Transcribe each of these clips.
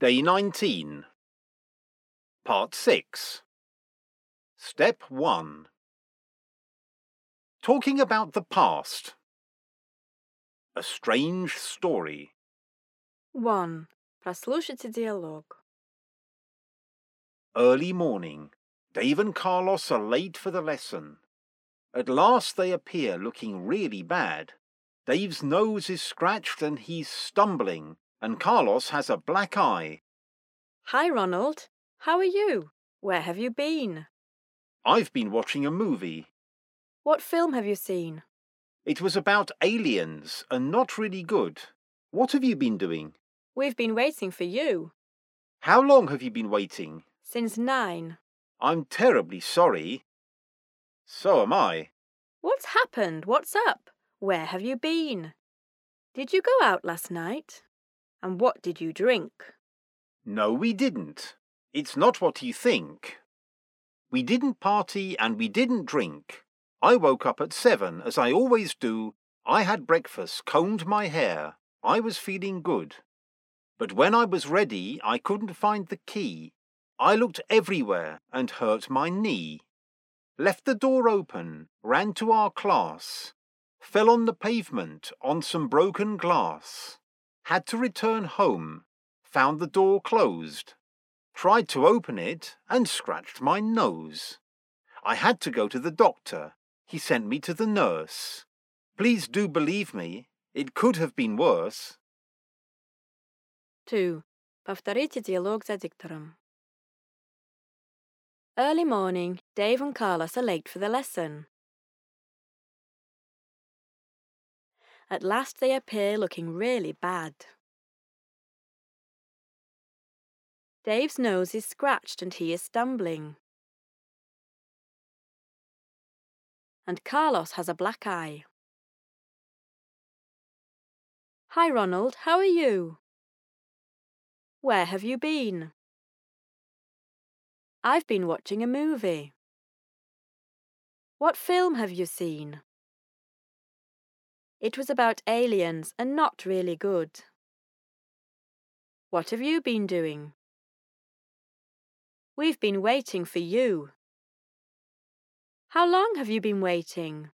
Day 19. Part 6. Step 1. Talking about the past. A strange story. 1. Прослушайте диалог. Early morning. Dave and Carlos are late for the lesson. At last they appear looking really bad. Dave's nose is scratched and he's stumbling, and Carlos has a black eye. Hi, Ronald. How are you? Where have you been? I've been watching a movie. What film have you seen? It was about aliens and not really good. What have you been doing? We've been waiting for you. How long have you been waiting? Since 9. I'm terribly sorry. So am I. What's happened? What's up? Where have you been? Did you go out last night? And what did you drink? No, we didn't. It's not what you think. We didn't party and we didn't drink. I woke up at seven, as I always do. I had breakfast, combed my hair. I was feeling good. But when I was ready, I couldn't find the key. I looked everywhere and hurt my knee. Left the door open, ran to our class, fell on the pavement on some broken glass Had to return home, found the door closed. Tried to open it and scratched my nose. I had to go to the doctor. He sent me to the nurse. Please do believe me, it could have been worse. 2. Повторите диалог за диктором. Early morning, Dave and Carlos are late for the lesson. At last they appear looking really bad. Dave's nose is scratched and he is stumbling. And Carlos has a black eye. Hi, Ronald, how are you? Where have you been? I've been watching a movie. What film have you seen? It was about aliens and not really good. What have you been doing? We've been waiting for you. How long have you been waiting?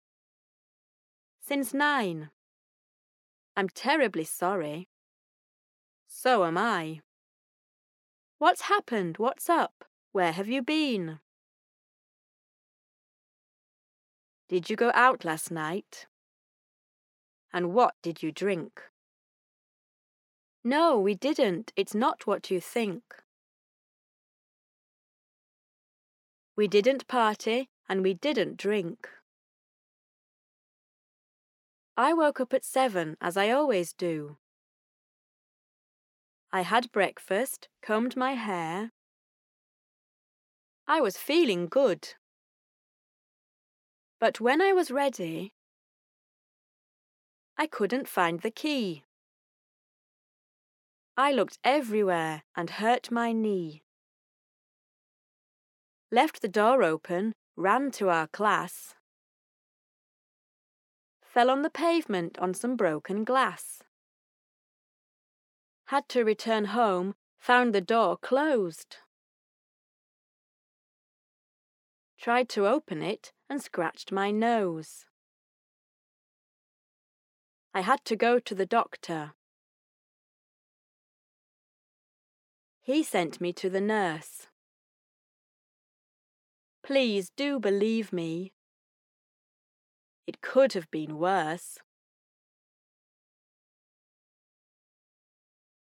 Since nine. I'm terribly sorry. So am I. What's happened? What's up? Where have you been? Did you go out last night? And what did you drink? No, we didn't. It's not what you think. We didn't party and we didn't drink. I woke up at seven, as I always do. I had breakfast, combed my hair. I was feeling good. But when I was ready, I couldn't find the key. I looked everywhere and hurt my knee. Left the door open, ran to our class. Fell on the pavement on some broken glass. Had to return home, found the door closed. Tried to open it and scratched my nose. I had to go to the doctor. He sent me to the nurse. Please do believe me. It could have been worse.